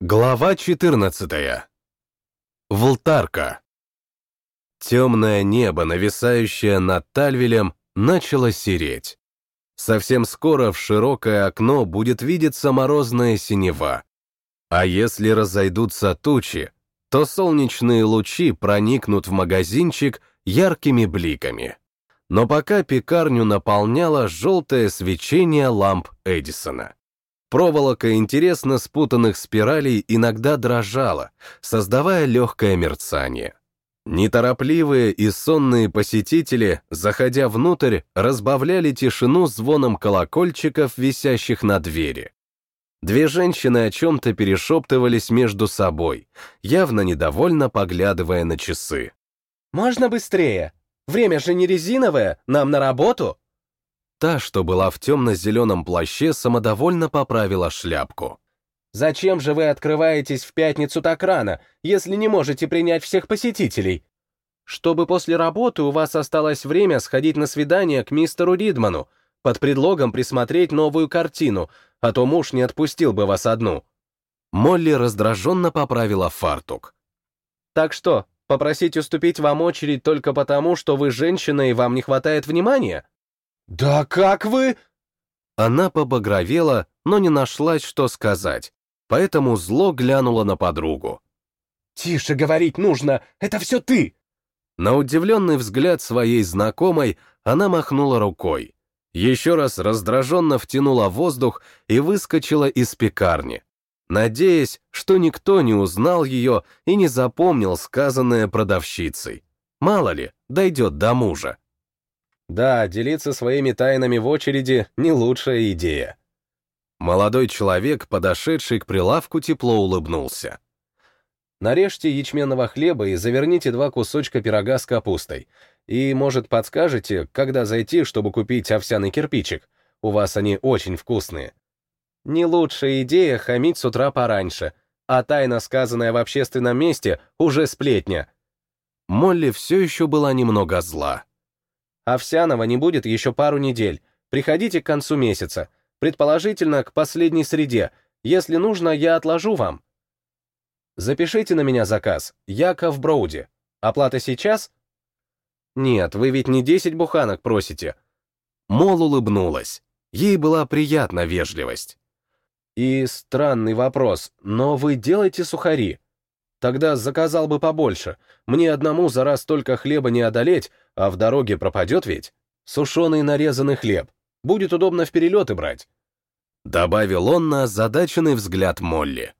Глава 14. Волтарка. Темное небо, нависающее над Тальвелем, начало сереть. Совсем скоро в широкое окно будет видеться морозная синева. А если разойдутся тучи, то солнечные лучи проникнут в магазинчик яркими бликами. Но пока пекарню наполняло желтое свечение ламп Эдисона. Проволока интересно спутанных спиралей иногда дрожала, создавая легкое мерцание. Неторопливые и сонные посетители, заходя внутрь, разбавляли тишину звоном колокольчиков, висящих на двери. Две женщины о чем-то перешептывались между собой, явно недовольно поглядывая на часы. «Можно быстрее? Время же не резиновое, нам на работу!» Та, что была в темно-зеленом плаще, самодовольно поправила шляпку. «Зачем же вы открываетесь в пятницу так рано, если не можете принять всех посетителей? Чтобы после работы у вас осталось время сходить на свидание к мистеру Ридману, под предлогом присмотреть новую картину, а то муж не отпустил бы вас одну». Молли раздраженно поправила фартук. «Так что, попросить уступить вам очередь только потому, что вы женщина и вам не хватает внимания?» «Да как вы...» Она побагровела, но не нашлась, что сказать, поэтому зло глянула на подругу. «Тише говорить нужно, это все ты!» На удивленный взгляд своей знакомой она махнула рукой. Еще раз раздраженно втянула воздух и выскочила из пекарни, надеясь, что никто не узнал ее и не запомнил сказанное продавщицей. Мало ли, дойдет до мужа. Да, делиться своими тайнами в очереди — не лучшая идея. Молодой человек, подошедший к прилавку, тепло улыбнулся. Нарежьте ячменного хлеба и заверните два кусочка пирога с капустой. И, может, подскажете, когда зайти, чтобы купить овсяный кирпичик? У вас они очень вкусные. Не лучшая идея хамить с утра пораньше, а тайна, сказанная в общественном месте, уже сплетня. Молли все еще была немного зла. Овсяного не будет еще пару недель. Приходите к концу месяца. Предположительно, к последней среде. Если нужно, я отложу вам. Запишите на меня заказ. Яков Броуди. Оплата сейчас? Нет, вы ведь не 10 буханок просите. Мол улыбнулась. Ей была приятна вежливость. И странный вопрос, но вы делаете сухари? Тогда заказал бы побольше. Мне одному за раз только хлеба не одолеть, а в дороге пропадет ведь. Сушеный нарезанный хлеб. Будет удобно в перелеты брать. Добавил он на озадаченный взгляд Молли.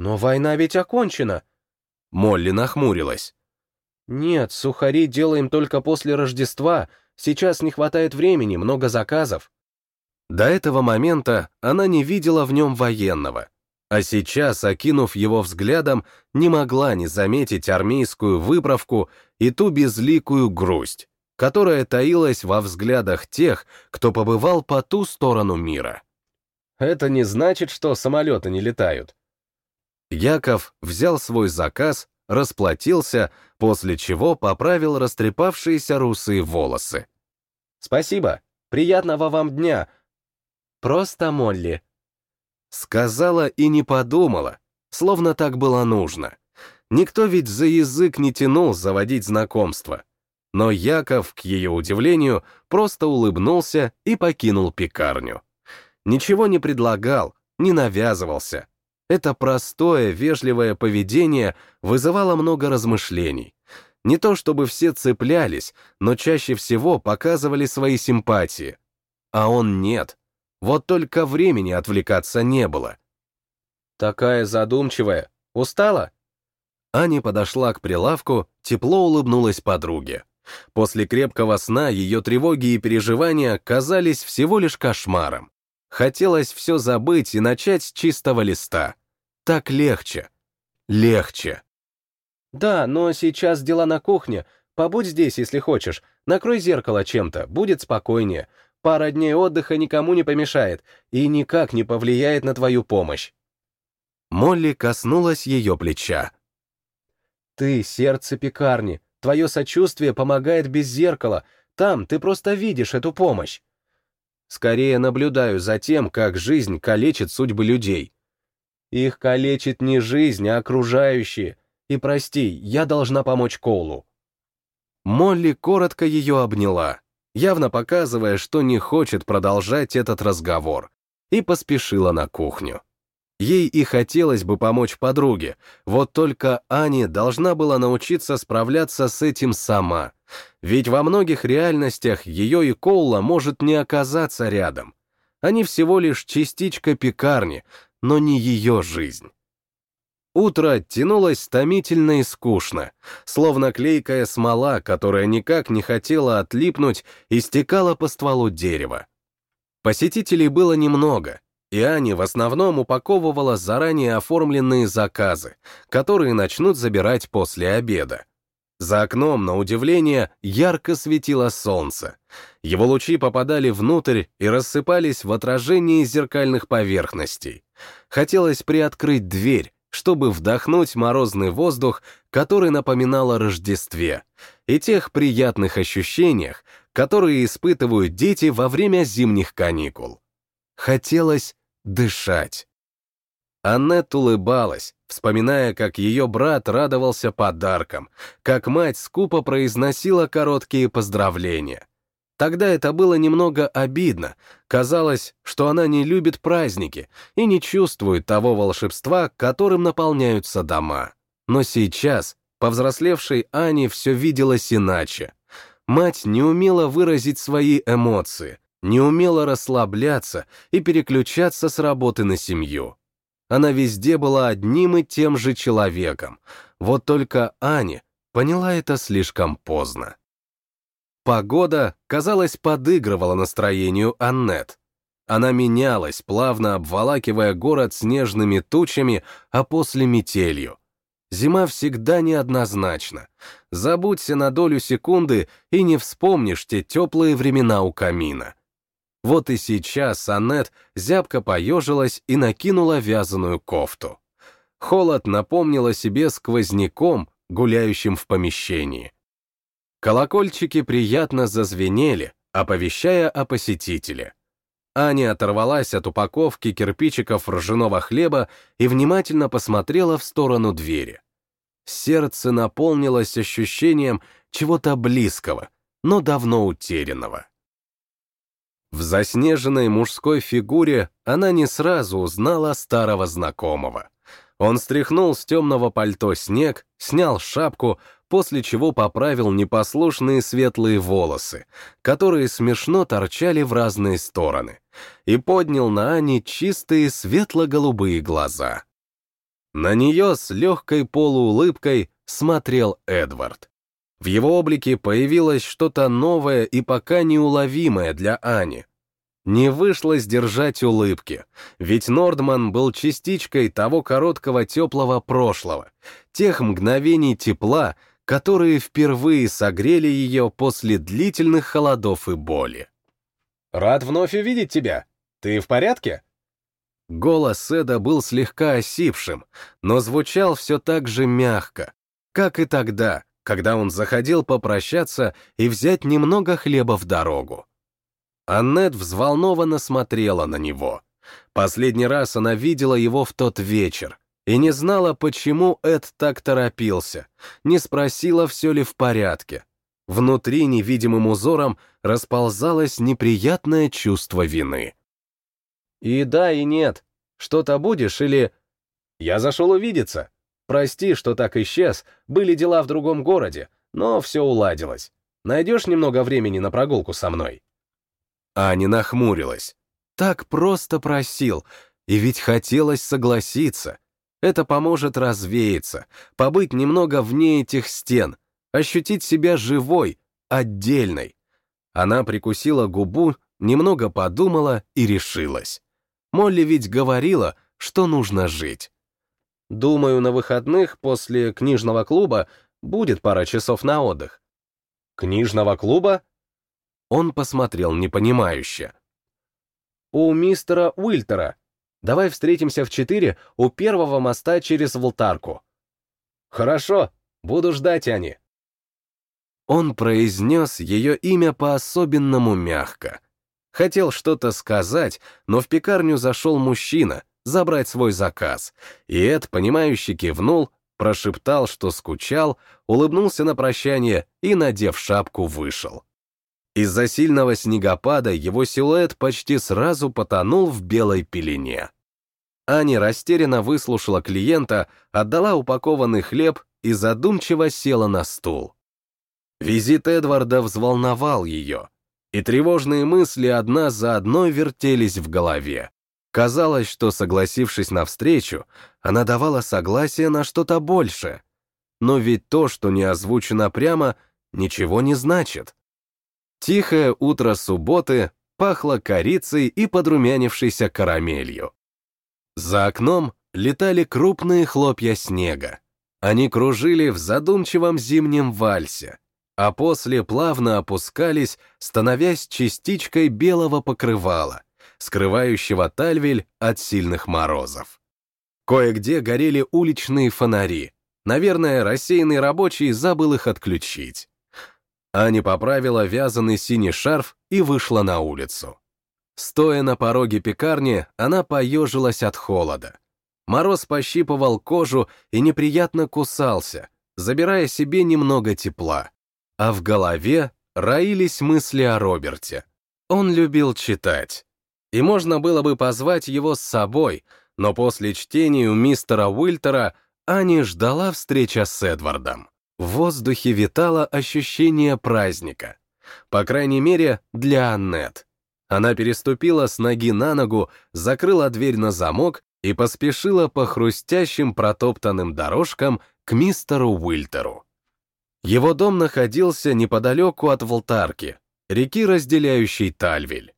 Но война ведь окончена. Молли нахмурилась. Нет, сухари делаем только после Рождества. Сейчас не хватает времени, много заказов. До этого момента она не видела в нем военного, а сейчас, окинув его взглядом, не могла не заметить армейскую выправку и ту безликую грусть, которая таилась во взглядах тех, кто побывал по ту сторону мира. Это не значит, что самолеты не летают. Яков взял свой заказ, расплатился, после чего поправил растрепавшиеся русые волосы. «Спасибо. Приятного вам дня. Просто Молли», Сказала и не подумала, словно так было нужно. Никто ведь за язык не тянул заводить знакомство. Но Яков, к ее удивлению, просто улыбнулся и покинул пекарню. Ничего не предлагал, не навязывался. Это простое, вежливое поведение вызывало много размышлений. Не то чтобы все цеплялись, но чаще всего показывали свои симпатии. А он нет. Вот только времени отвлекаться не было. «Такая задумчивая. Устала?» Аня подошла к прилавку, тепло улыбнулась подруге. После крепкого сна ее тревоги и переживания казались всего лишь кошмаром. Хотелось все забыть и начать с чистого листа. Так легче. Легче. «Да, но сейчас дела на кухне. Побудь здесь, если хочешь. Накрой зеркало чем-то, будет спокойнее. Пара дней отдыха никому не помешает и никак не повлияет на твою помощь. Молли коснулась ее плеча. Ты — сердце пекарни. Твое сочувствие помогает без зеркала. Там ты просто видишь эту помощь. Скорее наблюдаю за тем, как жизнь калечит судьбы людей. Их калечит не жизнь, а окружающие. И прости, я должна помочь Коулу. Молли коротко ее обняла, явно показывая, что не хочет продолжать этот разговор, и поспешила на кухню. Ей и хотелось бы помочь подруге, вот только Ане должна была научиться справляться с этим сама. Ведь во многих реальностях ее и Коула может не оказаться рядом. Они всего лишь частичка пекарни, но не ее жизнь. Утро тянулось томительно и скучно, словно клейкая смола, которая никак не хотела отлипнуть и стекала по стволу дерева. Посетителей было немного, и Аня в основном упаковывала заранее оформленные заказы, которые начнут забирать после обеда. За окном, на удивление, ярко светило солнце. Его лучи попадали внутрь и рассыпались в отражении зеркальных поверхностей. Хотелось приоткрыть дверь, чтобы вдохнуть морозный воздух, который напоминал о Рождестве, и тех приятных ощущениях, которые испытывают дети во время зимних каникул. Хотелось дышать. Аннет улыбалась, вспоминая, как ее брат радовался подаркам, как мать скупо произносила короткие поздравления. Тогда это было немного обидно. Казалось, что она не любит праздники и не чувствует того волшебства, которым наполняются дома. Но сейчас, повзрослевшей Ане, все виделось иначе. Мать не умела выразить свои эмоции, не умела расслабляться и переключаться с работы на семью. Она везде была одним и тем же человеком. Вот только Аня поняла это слишком поздно. Погода, казалось, подыгрывала настроению Аннет. Она менялась, плавно обволакивая город снежными тучами, а после метелью. Зима всегда неоднозначна. Забудься на долю секунды и не вспомнишь те теплые времена у камина. Вот и сейчас Аннет зябко поежилась и накинула вязаную кофту. Холод напомнил о себе сквозняком, гуляющим в помещении. Колокольчики приятно зазвенели, оповещая о посетителе. Аня оторвалась от упаковки кирпичиков ржаного хлеба и внимательно посмотрела в сторону двери. Сердце наполнилось ощущением чего-то близкого, но давно утерянного. В заснеженной мужской фигуре она не сразу узнала старого знакомого. Он стряхнул с темного пальто снег, снял шапку, после чего поправил непослушные светлые волосы, которые смешно торчали в разные стороны, и поднял на Ани чистые светло-голубые глаза. На нее с легкой полуулыбкой смотрел Эдвард. В его облике появилось что-то новое и пока неуловимое для Ани. Не вышло сдержать улыбки, ведь Нордман был частичкой того короткого теплого прошлого, тех мгновений тепла, которые впервые согрели ее после длительных холодов и боли. «Рад вновь увидеть тебя. Ты в порядке?» Голос Эда был слегка осипшим, но звучал все так же мягко, как и тогда, когда он заходил попрощаться и взять немного хлеба в дорогу. Аннет взволнованно смотрела на него. Последний раз она видела его в тот вечер, и не знала, почему Эд так торопился, не спросила, все ли в порядке. Внутри невидимым узором расползалось неприятное чувство вины. И да, и нет. Что-то будешь или... Я зашел увидеться. Прости, что так исчез, были дела в другом городе, но все уладилось. Найдешь немного времени на прогулку со мной?» Аня нахмурилась. Так просто просил, и ведь хотелось согласиться. Это поможет развеяться, побыть немного вне этих стен, ощутить себя живой, отдельной. Она прикусила губу, немного подумала и решилась. Молли ведь говорила, что нужно жить. Думаю, на выходных после книжного клуба будет пара часов на отдых. Книжного клуба? Он посмотрел непонимающе. У мистера Уильтера Давай встретимся в четыре у первого моста через Волтарку. Хорошо, буду ждать, Ани. Он произнес ее имя по-особенному мягко. Хотел что-то сказать, но в пекарню зашел мужчина, забрать свой заказ, и Эд, понимающий, кивнул, прошептал, что скучал, улыбнулся на прощание и, надев шапку, вышел. Из-за сильного снегопада его силуэт почти сразу потонул в белой пелене. Аня растерянно выслушала клиента, отдала упакованный хлеб и задумчиво села на стул. Визит Эдварда взволновал ее, и тревожные мысли одна за одной вертелись в голове. Казалось, что, согласившись на встречу, она давала согласие на что-то большее. Но ведь то, что не озвучено прямо, ничего не значит. Тихое утро субботы пахло корицей и подрумянившейся карамелью. За окном летали крупные хлопья снега. Они кружили в задумчивом зимнем вальсе, а после плавно опускались, становясь частичкой белого покрывала, скрывающего Тальвель от сильных морозов. Кое-где горели уличные фонари. Наверное, рассеянный рабочий забыл их отключить. Аня поправила вязаный синий шарф и вышла на улицу. Стоя на пороге пекарни, она поежилась от холода. Мороз пощипывал кожу и неприятно кусался, забирая себе немного тепла. А в голове роились мысли о Роберте. Он любил читать. И можно было бы позвать его с собой, но после чтения у мистера Уильтера Ани ждала встреча с Эдвардом. В воздухе витало ощущение праздника. По крайней мере, для Аннет. Она переступила с ноги на ногу, закрыла дверь на замок и поспешила по хрустящим протоптанным дорожкам к мистеру Уильтеру. Его дом находился неподалеку от Волтарки, реки, разделяющей Тальвиль.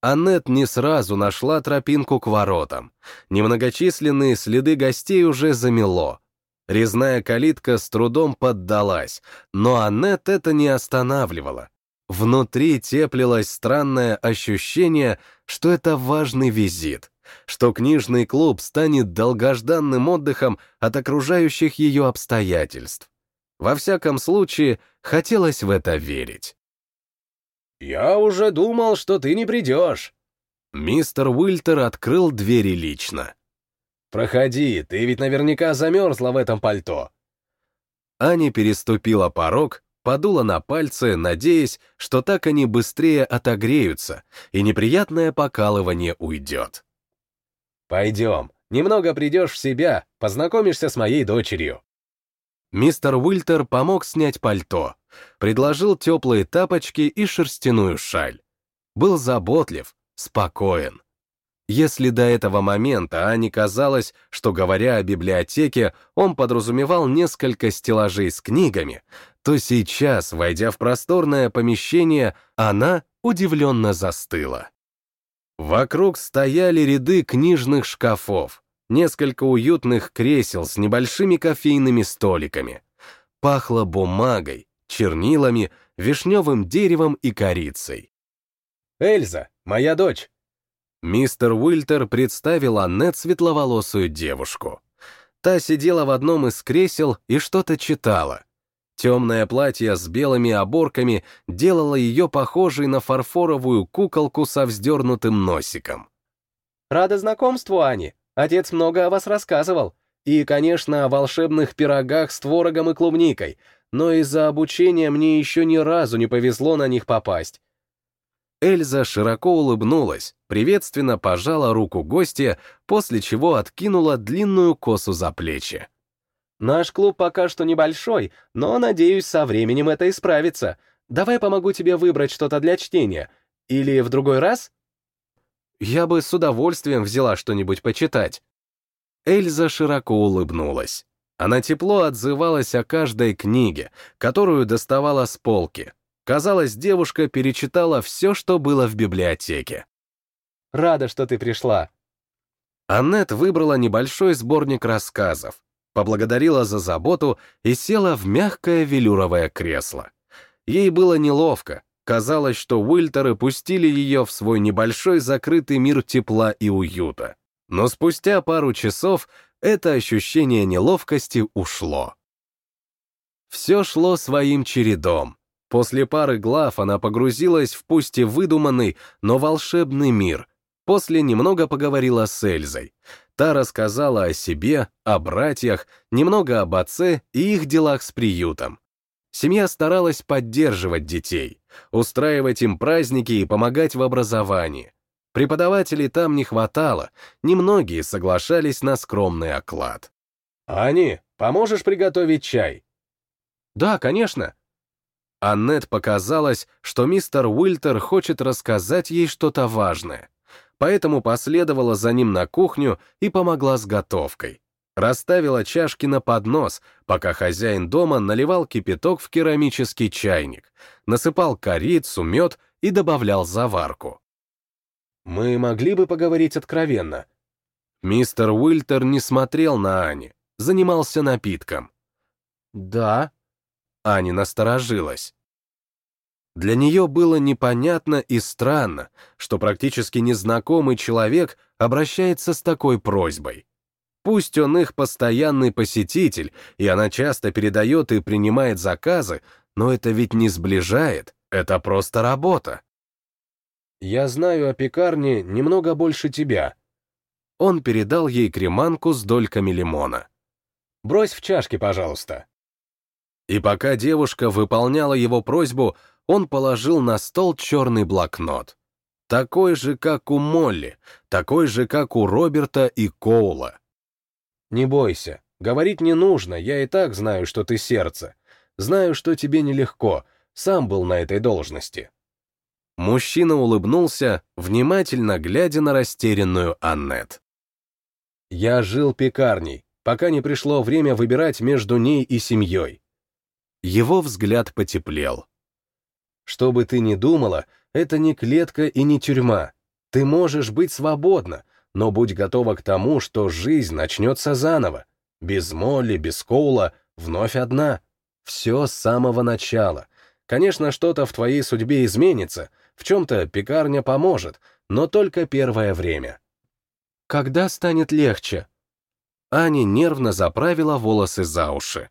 Аннет не сразу нашла тропинку к воротам. Немногочисленные следы гостей уже замело, Резная калитка с трудом поддалась, но Аннет это не останавливало. Внутри теплилось странное ощущение, что это важный визит, что книжный клуб станет долгожданным отдыхом от окружающих ее обстоятельств. Во всяком случае, хотелось в это верить. «Я уже думал, что ты не придешь». Мистер Уильтер открыл двери лично. «Проходи, ты ведь наверняка замерзла в этом пальто». Аня переступила порог, подула на пальцы, надеясь, что так они быстрее отогреются, и неприятное покалывание уйдет. «Пойдем, немного придешь в себя, познакомишься с моей дочерью». Мистер Уильтер помог снять пальто, предложил теплые тапочки и шерстяную шаль. Был заботлив, спокоен. Если до этого момента Ане казалось, что, говоря о библиотеке, он подразумевал несколько стеллажей с книгами, то сейчас, войдя в просторное помещение, она удивленно застыла. Вокруг стояли ряды книжных шкафов, несколько уютных кресел с небольшими кофейными столиками. Пахло бумагой, чернилами, вишневым деревом и корицей. «Эльза, моя дочь!» Мистер Уильтер представил Аннет светловолосую девушку. Та сидела в одном из кресел и что-то читала. Темное платье с белыми оборками делало ее похожей на фарфоровую куколку со вздернутым носиком. «Рада знакомству, Ани. Отец много о вас рассказывал. И, конечно, о волшебных пирогах с творогом и клубникой, но из-за обучения мне еще ни разу не повезло на них попасть. Эльза широко улыбнулась, приветственно пожала руку гостя, после чего откинула длинную косу за плечи. «Наш клуб пока что небольшой, но, надеюсь, со временем это исправится. Давай помогу тебе выбрать что-то для чтения. Или в другой раз?» «Я бы с удовольствием взяла что-нибудь почитать». Эльза широко улыбнулась. Она тепло отзывалась о каждой книге, которую доставала с полки, Казалось, девушка перечитала все, что было в библиотеке. «Рада, что ты пришла». Аннет выбрала небольшой сборник рассказов, поблагодарила за заботу и села в мягкое велюровое кресло. Ей было неловко, казалось, что Уильтеры пустили ее в свой небольшой закрытый мир тепла и уюта. Но спустя пару часов это ощущение неловкости ушло. Все шло своим чередом. После пары глав она погрузилась в пусть и выдуманный, но волшебный мир. После немного поговорила с Эльзой. Та рассказала о себе, о братьях, немного об отце и их делах с приютом. Семья старалась поддерживать детей, устраивать им праздники и помогать в образовании. Преподавателей там не хватало, немногие соглашались на скромный оклад. «Ани, поможешь приготовить чай?» «Да, конечно». Аннет показалось, что мистер Уильтер хочет рассказать ей что-то важное, поэтому последовала за ним на кухню и помогла с готовкой. Расставила чашки на поднос, пока хозяин дома наливал кипяток в керамический чайник, насыпал корицу, мед и добавлял заварку. «Мы могли бы поговорить откровенно». Мистер Уильтер не смотрел на Ани, занимался напитком. «Да». Ани насторожилась. Для нее было непонятно и странно, что практически незнакомый человек обращается с такой просьбой. Пусть он их постоянный посетитель, и она часто передает и принимает заказы, но это ведь не сближает, это просто работа. «Я знаю о пекарне немного больше тебя». Он передал ей креманку с дольками лимона. «Брось в чашки, пожалуйста». И пока девушка выполняла его просьбу, он положил на стол черный блокнот. Такой же, как у Молли, такой же, как у Роберта и Коула. Не бойся, говорить не нужно, я и так знаю, что ты сердце. Знаю, что тебе нелегко, сам был на этой должности. Мужчина улыбнулся, внимательно глядя на растерянную Аннет. Я жил пекарней, пока не пришло время выбирать между ней и семьей. Его взгляд потеплел. Что бы ты ни думала, это не клетка и не тюрьма. Ты можешь быть свободна, но будь готова к тому, что жизнь начнется заново. Без Молли, без Коула, вновь одна. Все с самого начала. Конечно, что-то в твоей судьбе изменится, в чем-то пекарня поможет, но только первое время. Когда станет легче? Аня нервно заправила волосы за уши.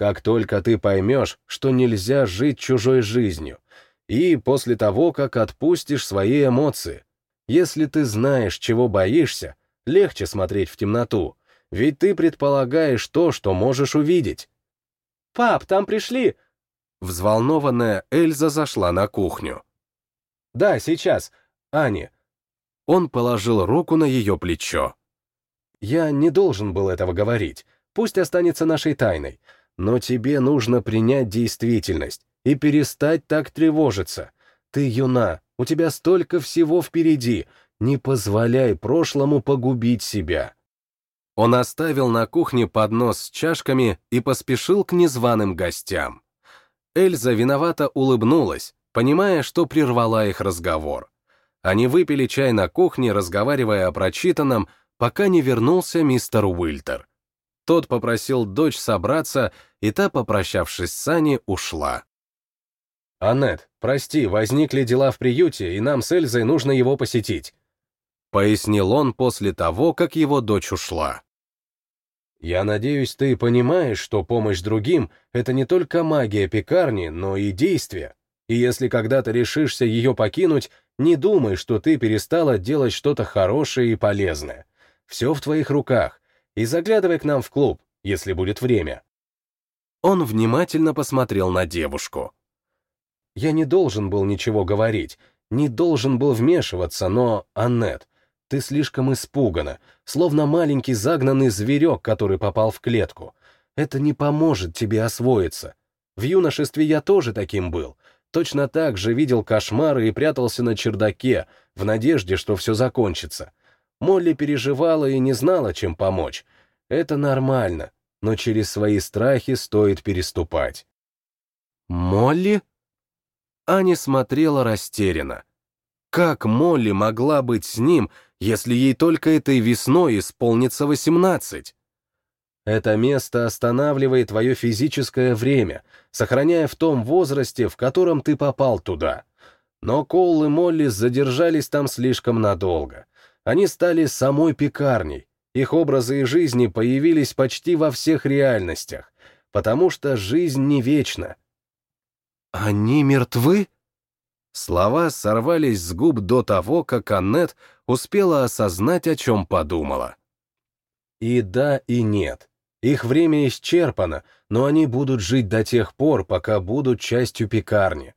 Как только ты поймешь, что нельзя жить чужой жизнью, и после того, как отпустишь свои эмоции, если ты знаешь, чего боишься, легче смотреть в темноту, ведь ты предполагаешь то, что можешь увидеть. «Пап, там пришли!» Взволнованная Эльза зашла на кухню. «Да, сейчас. Аня». Он положил руку на ее плечо. «Я не должен был этого говорить. Пусть останется нашей тайной. Но тебе нужно принять действительность и перестать так тревожиться. Ты юна, у тебя столько всего впереди. Не позволяй прошлому погубить себя. Он оставил на кухне поднос с чашками и поспешил к незваным гостям. Эльза виновато улыбнулась, понимая, что прервала их разговор. Они выпили чай на кухне, разговаривая о прочитанном, пока не вернулся мистер Уильтер. Тот попросил дочь собраться, и та, попрощавшись с Аней, ушла. «Аннет, прости, возникли дела в приюте, и нам с Эльзой нужно его посетить», — пояснил он после того, как его дочь ушла. «Я надеюсь, ты понимаешь, что помощь другим — это не только магия пекарни, но и действие. И если когда-то решишься ее покинуть, не думай, что ты перестала делать что-то хорошее и полезное. Все в твоих руках, и заглядывай к нам в клуб, если будет время». Он внимательно посмотрел на девушку. Я не должен был ничего говорить, не должен был вмешиваться, но, Аннет, ты слишком испугана, словно маленький загнанный зверек, который попал в клетку. Это не поможет тебе освоиться. В юношестве я тоже таким был. Точно так же видел кошмары и прятался на чердаке, в надежде, что все закончится. Молли переживала и не знала, чем помочь. Это нормально, но через свои страхи стоит переступать. «Молли?» Аня смотрела растерянно. Как Молли могла быть с ним, если ей только этой весной исполнится восемнадцать? Это место останавливает твое физическое время, сохраняя в том возрасте, в котором ты попал туда. Но Коул и Молли задержались там слишком надолго. Они стали самой пекарней. Их образы и жизни появились почти во всех реальностях, потому что жизнь не вечна, «Они мертвы?» Слова сорвались с губ до того, как Аннет успела осознать, о чем подумала. И да, и нет. Их время исчерпано, но они будут жить до тех пор, пока будут частью пекарни.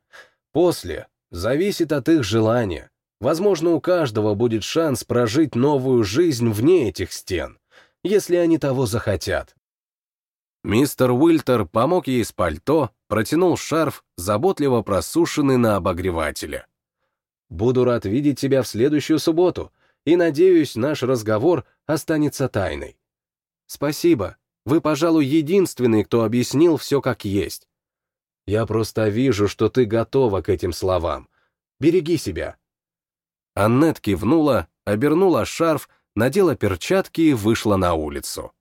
После зависит от их желания. Возможно, у каждого будет шанс прожить новую жизнь вне этих стен, если они того захотят. Мистер Уильтер помог ей с пальто, протянул шарф, заботливо просушенный на обогревателе. «Буду рад видеть тебя в следующую субботу, и, надеюсь, наш разговор останется тайной. Спасибо, вы, пожалуй, единственный, кто объяснил все как есть. Я просто вижу, что ты готова к этим словам. Береги себя». Аннет кивнула, обернула шарф, надела перчатки и вышла на улицу.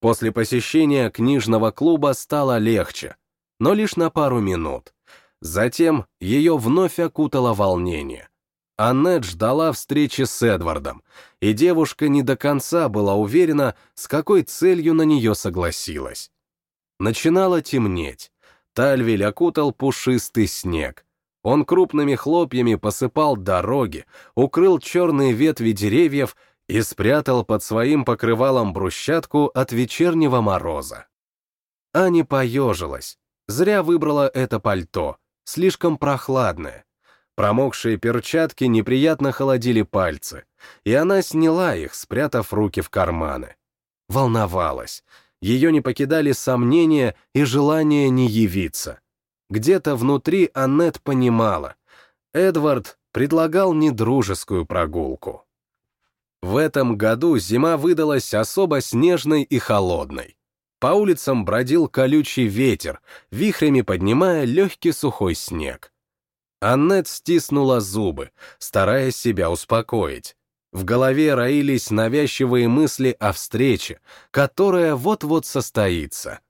После посещения книжного клуба стало легче, но лишь на пару минут. Затем ее вновь окутало волнение. Аннет ждала встречи с Эдвардом, и девушка не до конца была уверена, с какой целью на нее согласилась. Начинало темнеть. Тальвиль окутал пушистый снег. Он крупными хлопьями посыпал дороги, укрыл черные ветви деревьев и спрятал под своим покрывалом брусчатку от вечернего мороза. Аня поежилась. Зря выбрала это пальто, слишком прохладное. Промокшие перчатки неприятно холодили пальцы, и она сняла их, спрятав руки в карманы. Волновалась. Ее не покидали сомнения и желание не явиться. Где-то внутри Аннет понимала. Эдвард предлагал недружескую прогулку. В этом году зима выдалась особо снежной и холодной. По улицам бродил колючий ветер, вихрями поднимая легкий сухой снег. Аннет стиснула зубы, стараясь себя успокоить. В голове роились навязчивые мысли о встрече, которая вот-вот состоится.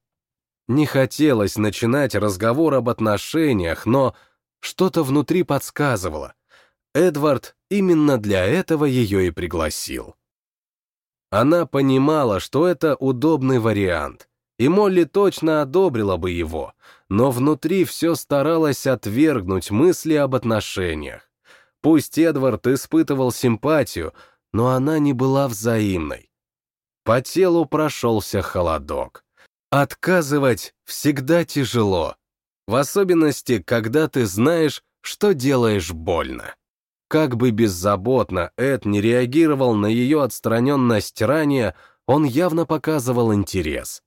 Не хотелось начинать разговор об отношениях, но что-то внутри подсказывало. Эдвард именно для этого ее и пригласил. Она понимала, что это удобный вариант, и Молли точно одобрила бы его, но внутри все старалась отвергнуть мысли об отношениях. Пусть Эдвард испытывал симпатию, но она не была взаимной. По телу прошелся холодок. Отказывать всегда тяжело, в особенности, когда ты знаешь, что делаешь больно. Как бы беззаботно Эд не реагировал на ее отстраненность ранее, он явно показывал интерес.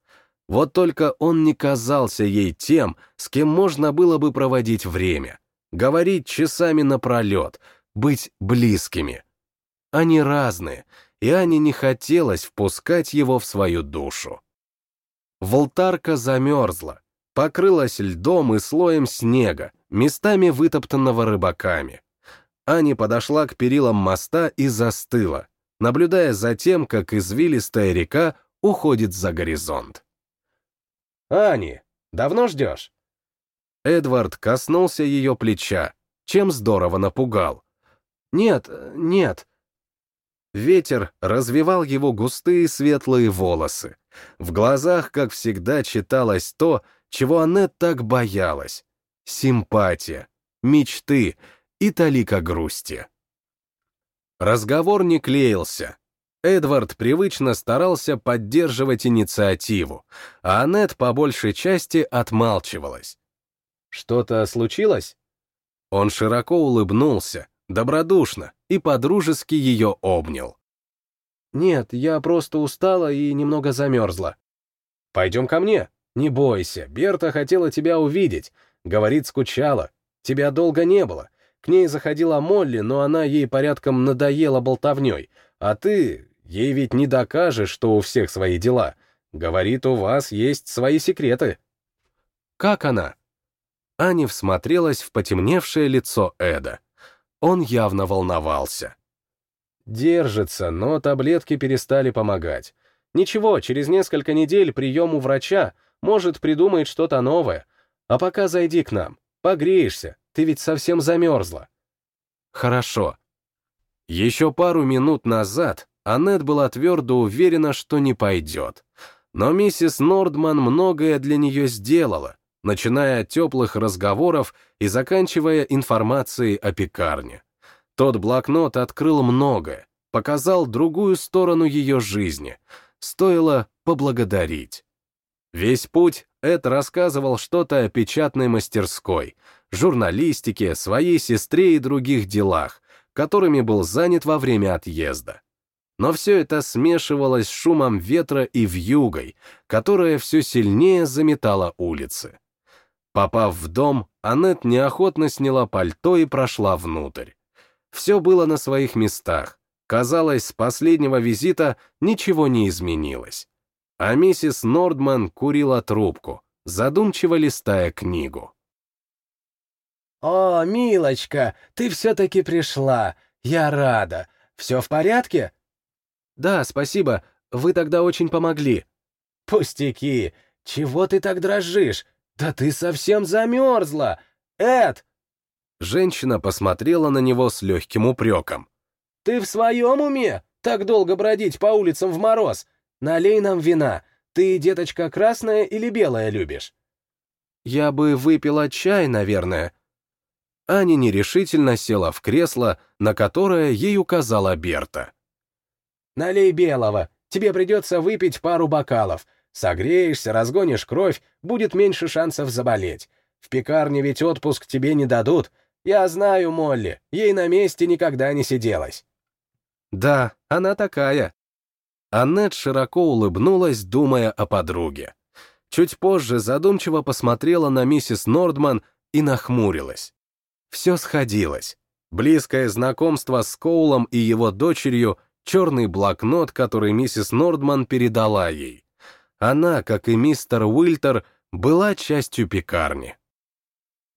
Вот только он не казался ей тем, с кем можно было бы проводить время, говорить часами напролет, быть близкими. Они разные, и Ане не хотелось впускать его в свою душу. Волтарка замерзла, покрылась льдом и слоем снега, местами вытоптанного рыбаками. Ани подошла к перилам моста и застыла, наблюдая за тем, как извилистая река уходит за горизонт. «Ани, давно ждешь?» Эдвард коснулся ее плеча, чем здорово напугал. «Нет, нет». Ветер развивал его густые светлые волосы. В глазах, как всегда, читалось то, чего Аннет так боялась. Симпатия, мечты — и талика грусти. Разговор не клеился. Эдвард привычно старался поддерживать инициативу, а Аннет по большей части отмалчивалась. «Что-то случилось?» Он широко улыбнулся, добродушно, и подружески ее обнял. «Нет, я просто устала и немного замерзла. Пойдем ко мне, не бойся, Берта хотела тебя увидеть, говорит, скучала, тебя долго не было, к ней заходила Молли, но она ей порядком надоела болтовней. А ты, ей ведь не докажешь, что у всех свои дела. Говорит, у вас есть свои секреты. Как она? Аня всмотрелась в потемневшее лицо Эда. Он явно волновался. Держится, но таблетки перестали помогать. Ничего, через несколько недель прием у врача, может, придумает что-то новое. А пока зайди к нам, погреешься, ты ведь совсем замерзла. Хорошо. Еще пару минут назад Аннет была твердо уверена, что не пойдет. Но миссис Нордман многое для нее сделала, начиная от теплых разговоров и заканчивая информацией о пекарне. Тот блокнот открыл многое, показал другую сторону ее жизни, стоило поблагодарить. Весь путь Эд рассказывал что-то о печатной мастерской, журналистике, своей сестре и других делах, которыми был занят во время отъезда. Но все это смешивалось с шумом ветра и вьюгой, которая все сильнее заметала улицы. Попав в дом, Аннет неохотно сняла пальто и прошла внутрь. Все было на своих местах. Казалось, с последнего визита ничего не изменилось. А миссис Нордман курила трубку, задумчиво листая книгу. «О, милочка, ты все-таки пришла. Я рада. Все в порядке?» «Да, спасибо. Вы тогда очень помогли». «Пустяки! Чего ты так дрожишь? Да ты совсем замерзла! Эд!» Женщина посмотрела на него с легким упреком. «Ты в своем уме? Так долго бродить по улицам в мороз? Налей нам вина. Ты, деточка, красное или белое любишь?» «Я бы выпила чай, наверное». Аня нерешительно села в кресло, на которое ей указала Берта. «Налей белого. Тебе придется выпить пару бокалов. Согреешься, разгонишь кровь, будет меньше шансов заболеть. В пекарне ведь отпуск тебе не дадут. Я знаю Молли, ей на месте никогда не сиделась». «Да, она такая». Аннет широко улыбнулась, думая о подруге. Чуть позже задумчиво посмотрела на миссис Нордман и нахмурилась. Все сходилось. Близкое знакомство с Коулом и его дочерью, черный блокнот, который миссис Нордман передала ей. Она, как и мистер Уильтер, была частью пекарни.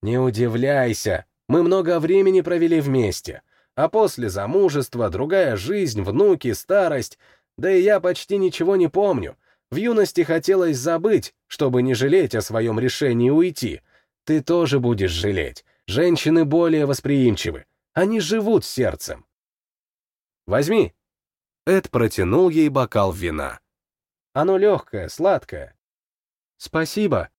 «Не удивляйся, мы много времени провели вместе, а после замужества, другая жизнь, внуки, старость, да и я почти ничего не помню. В юности хотелось забыть, чтобы не жалеть о своем решении уйти. Ты тоже будешь жалеть. Женщины более восприимчивы. Они живут сердцем. Возьми. Эд протянул ей бокал вина. Оно легкое, сладкое. Спасибо.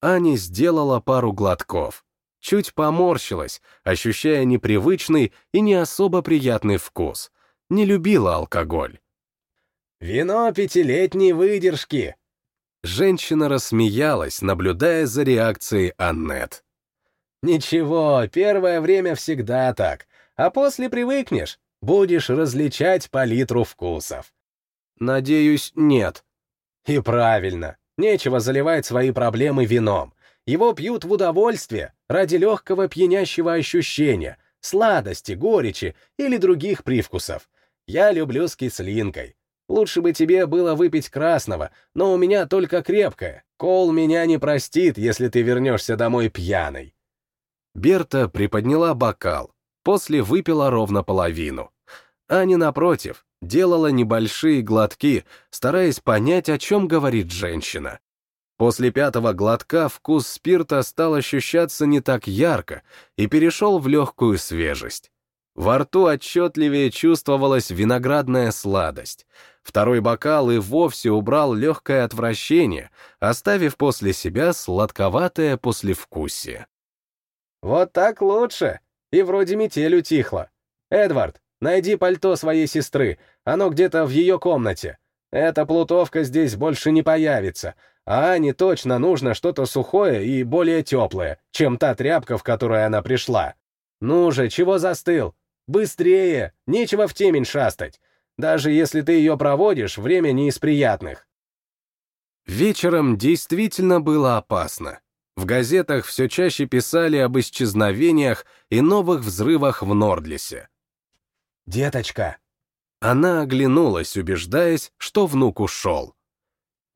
Аня сделала пару глотков. Чуть поморщилась, ощущая непривычный и не особо приятный вкус. Не любила алкоголь. «Вино пятилетней выдержки!» Женщина рассмеялась, наблюдая за реакцией Аннет. «Ничего, первое время всегда так, а после привыкнешь, будешь различать палитру вкусов. Надеюсь, нет. И правильно. Нечего заливать свои проблемы вином. Его пьют в удовольствие, ради легкого пьянящего ощущения, сладости, горечи или других привкусов. Я люблю с кислинкой. Лучше бы тебе было выпить красного, но у меня только крепкое. Кол меня не простит, если ты вернешься домой пьяный. Берта приподняла бокал, после выпила ровно половину. Аня, напротив, делала небольшие глотки, стараясь понять, о чем говорит женщина. После пятого глотка вкус спирта стал ощущаться не так ярко и перешел в легкую свежесть. Во рту отчетливее чувствовалась виноградная сладость. Второй бокал и вовсе убрал легкое отвращение, оставив после себя сладковатое послевкусие. «Вот так лучше. И вроде метель утихла. Эдвард, Найди пальто своей сестры, оно где-то в ее комнате. Эта плутовка здесь больше не появится, а Ане точно нужно что-то сухое и более теплое, чем та тряпка, в которой она пришла. Ну же, чего застыл? Быстрее! Нечего в темень шастать. Даже если ты ее проводишь, время не из приятных. Вечером действительно было опасно. В газетах все чаще писали об исчезновениях и новых взрывах в Нордлисе. «Деточка!» Она оглянулась, убеждаясь, что внук ушел.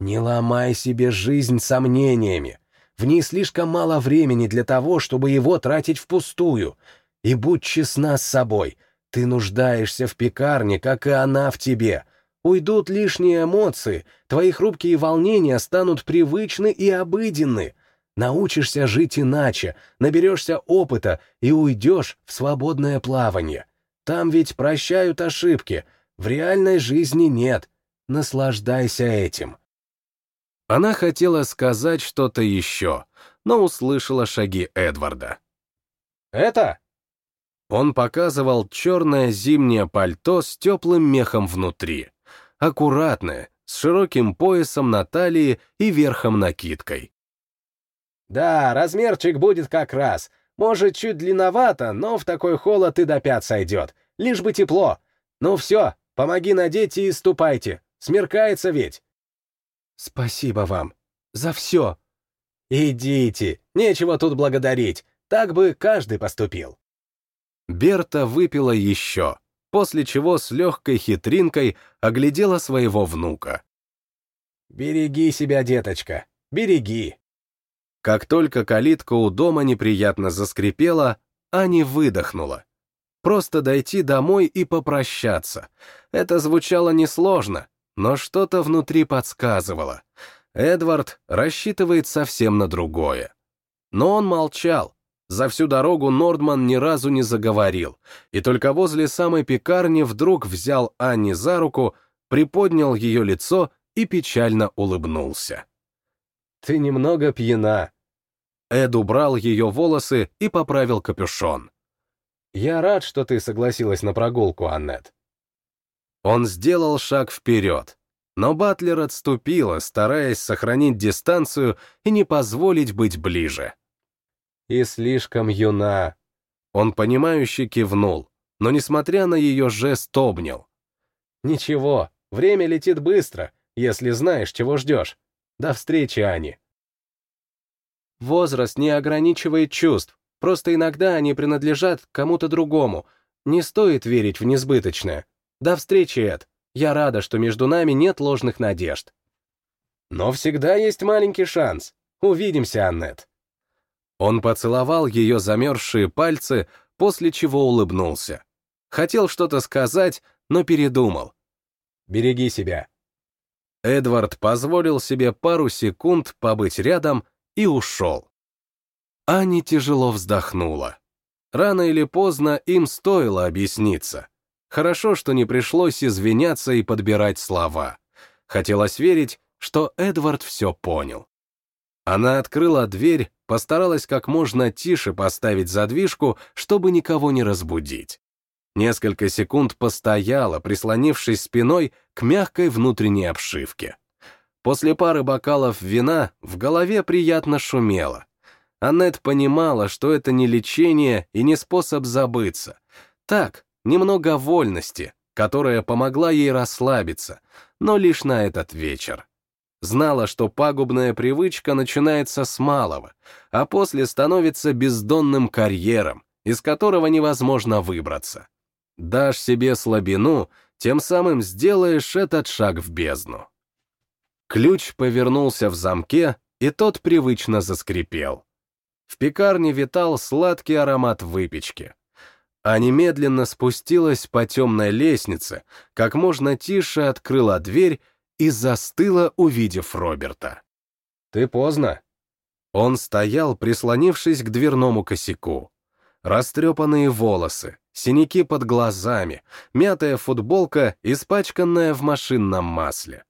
«Не ломай себе жизнь сомнениями. В ней слишком мало времени для того, чтобы его тратить впустую. И будь честна с собой. Ты нуждаешься в пекарне, как и она в тебе. Уйдут лишние эмоции, твои хрупкие волнения станут привычны и обыденны. Научишься жить иначе, наберешься опыта и уйдешь в свободное плавание. Там ведь прощают ошибки, в реальной жизни нет. Наслаждайся этим. Она хотела сказать что-то еще, но услышала шаги Эдварда. «Это?» Он показывал черное зимнее пальто с теплым мехом внутри. аккуратная, с широким поясом на талии и верхом накидкой. «Да, размерчик будет как раз. Может, чуть длинновато, но в такой холод и до пят сойдет. Лишь бы тепло. Ну все, помоги надеть и ступайте. Смеркается ведь». «Спасибо вам. За все». «Идите, нечего тут благодарить. Так бы каждый поступил». Берта выпила еще, после чего с легкой хитринкой оглядела своего внука. «Береги себя, деточка, береги!» Как только калитка у дома неприятно заскрипела, Ани выдохнула. Просто дойти домой и попрощаться. Это звучало несложно, но что-то внутри подсказывало. Эдвард рассчитывает совсем на другое. Но он молчал, за всю дорогу Нордман ни разу не заговорил, и только возле самой пекарни вдруг взял Анни за руку, приподнял ее лицо и печально улыбнулся. «Ты немного пьяна». Эд убрал ее волосы и поправил капюшон. «Я рад, что ты согласилась на прогулку, Аннет». Он сделал шаг вперед, но Батлер отступила, стараясь сохранить дистанцию и не позволить быть ближе и слишком юна. Он понимающе кивнул, но, несмотря на ее жест, обнял. Ничего, время летит быстро, если знаешь, чего ждешь. До встречи, Ани. Возраст не ограничивает чувств, просто иногда они принадлежат кому-то другому. Не стоит верить в несбыточное. До встречи, Эд. Я рада, что между нами нет ложных надежд. Но всегда есть маленький шанс. Увидимся, Аннет. Он поцеловал ее замерзшие пальцы, после чего улыбнулся. Хотел что-то сказать, но передумал. «Береги себя». Эдвард позволил себе пару секунд побыть рядом и ушел. Ани тяжело вздохнула. Рано или поздно им стоило объясниться. Хорошо, что не пришлось извиняться и подбирать слова. Хотелось верить, что Эдвард все понял. Она открыла дверь, постаралась как можно тише поставить задвижку, чтобы никого не разбудить. Несколько секунд постояла, прислонившись спиной к мягкой внутренней обшивке. После пары бокалов вина в голове приятно шумело. Аннет понимала, что это не лечение и не способ забыться. Так, немного вольности, которая помогла ей расслабиться, но лишь на этот вечер. Знала, что пагубная привычка начинается с малого, а после становится бездонным карьером, из которого невозможно выбраться. Дашь себе слабину, тем самым сделаешь этот шаг в бездну. Ключ повернулся в замке, и тот привычно заскрипел. В пекарне витал сладкий аромат выпечки. А немедленно спустилась по темной лестнице, как можно тише открыла дверь и застыла, увидев Роберта. «Ты поздно». Он стоял, прислонившись к дверному косяку. Растрепанные волосы, синяки под глазами, мятая футболка, испачканная в машинном масле.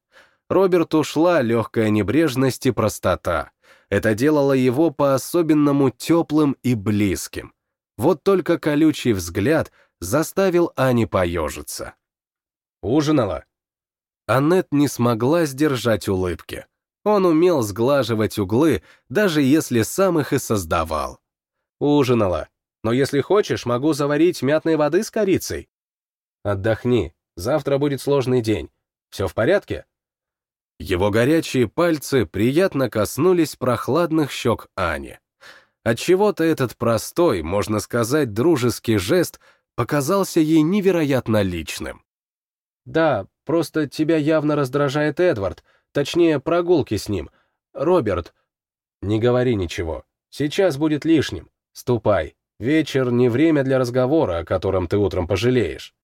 Роберту ушла легкая небрежность и простота. Это делало его по-особенному теплым и близким. Вот только колючий взгляд заставил Ани поежиться. «Ужинала?» Аннет не смогла сдержать улыбки. Он умел сглаживать углы, даже если сам их и создавал. Ужинала. Но если хочешь, могу заварить мятной воды с корицей. Отдохни. Завтра будет сложный день. Все в порядке? Его горячие пальцы приятно коснулись прохладных щек Ани. Отчего-то этот простой, можно сказать, дружеский жест показался ей невероятно личным. Да, просто тебя явно раздражает Эдвард, точнее, прогулки с ним. Роберт, не говори ничего. Сейчас будет лишним. Ступай. Вечер — не время для разговора, о котором ты утром пожалеешь.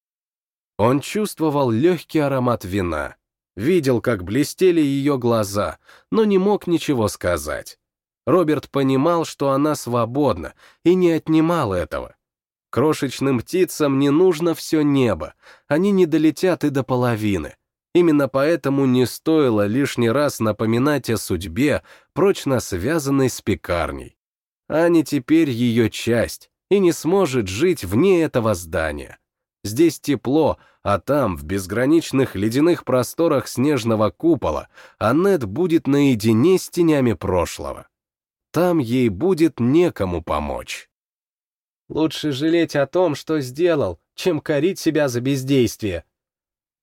Он чувствовал легкий аромат вина, видел, как блестели ее глаза, но не мог ничего сказать. Роберт понимал, что она свободна, и не отнимал этого. Крошечным птицам не нужно все небо, они не долетят и до половины. Именно поэтому не стоило лишний раз напоминать о судьбе, прочно связанной с пекарней. Аня теперь ее часть и не сможет жить вне этого здания. Здесь тепло, а там, в безграничных ледяных просторах снежного купола, Аннет будет наедине с тенями прошлого. Там ей будет некому помочь. Лучше жалеть о том, что сделал, чем корить себя за бездействие.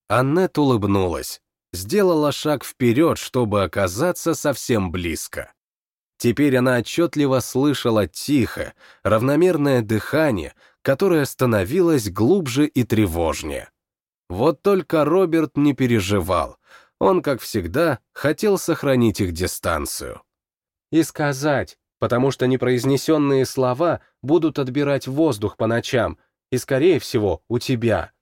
Аннет улыбнулась, сделала шаг вперед, чтобы оказаться совсем близко. Теперь она отчетливо слышала тихо, равномерное дыхание, которое становилось глубже и тревожнее. Вот только Роберт не переживал. Он, как всегда, хотел сохранить их дистанцию. И сказать, потому что непроизнесенные слова будут отбирать воздух по ночам, и, скорее всего, у тебя.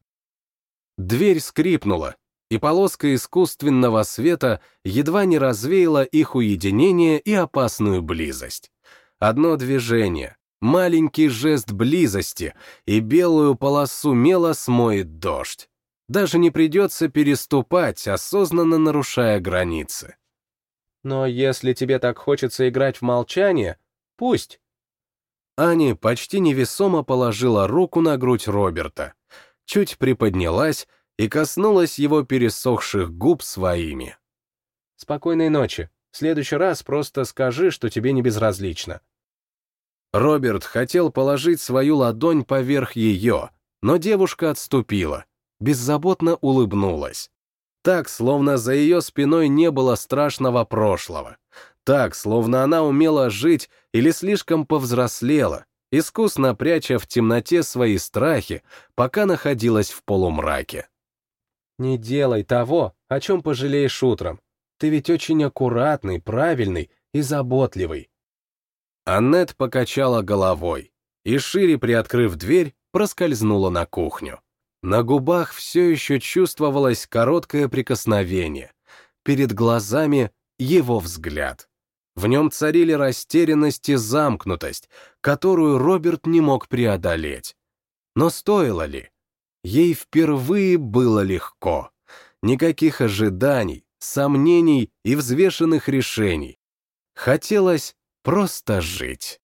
Дверь скрипнула, и полоска искусственного света едва не развеяла их уединение и опасную близость. Одно движение, маленький жест близости, и белую полосу мела смоет дождь. Даже не придется переступать, осознанно нарушая границы. Но если тебе так хочется играть в молчание, пусть. Ани почти невесомо положила руку на грудь Роберта, чуть приподнялась и коснулась его пересохших губ своими. «Спокойной ночи. В следующий раз просто скажи, что тебе не безразлично». Роберт хотел положить свою ладонь поверх ее, но девушка отступила, беззаботно улыбнулась. Так, словно за ее спиной не было страшного прошлого. Так, словно она умела жить или слишком повзрослела, искусно пряча в темноте свои страхи, пока находилась в полумраке. «Не делай того, о чем пожалеешь утром. Ты ведь очень аккуратный, правильный и заботливый». Аннет покачала головой и, шире приоткрыв дверь, проскользнула на кухню. На губах все еще чувствовалось короткое прикосновение. Перед глазами его взгляд. В нем царили растерянность и замкнутость, которую Роберт не мог преодолеть. Но стоило ли? Ей впервые было легко. Никаких ожиданий, сомнений и взвешенных решений. Хотелось просто жить.